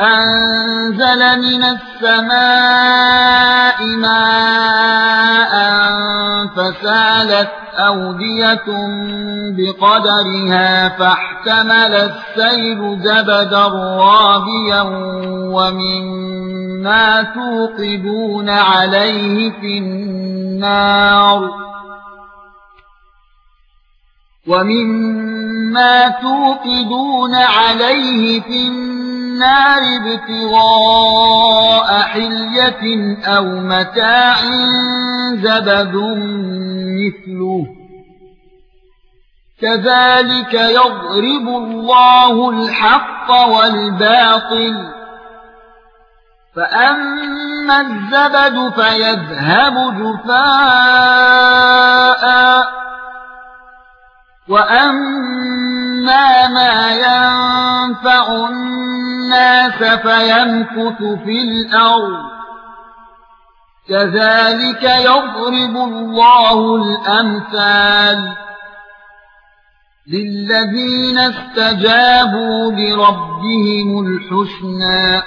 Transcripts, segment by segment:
أنزل من السماء ماء فسالت أودية بقدرها فاحتمل السيل زبدا رابيا ومما توقدون عليه في النار ومما توقدون عليه في النار النار ابتغاء حلية أو متاع زبد مثله. كذلك يضرب الله الحق والباطل. فأما الزبد فيذهب جفاء. وأما ما ينفع فيمكث في الأرض. كذلك يضرب الله الأمثال للذين استجابوا لربهم الحسنى.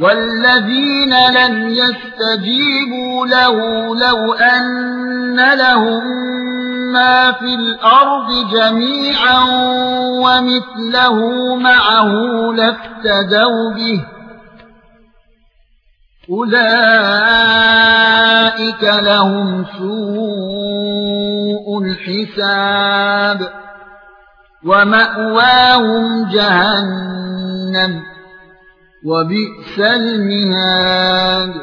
والذين لم يستجيبوا له لو أن لهم ما في الأرض جميعا ومثله معه لافتدوا به أولئك لهم سوء الحساب ومأواهم جهنم وبئس المهاد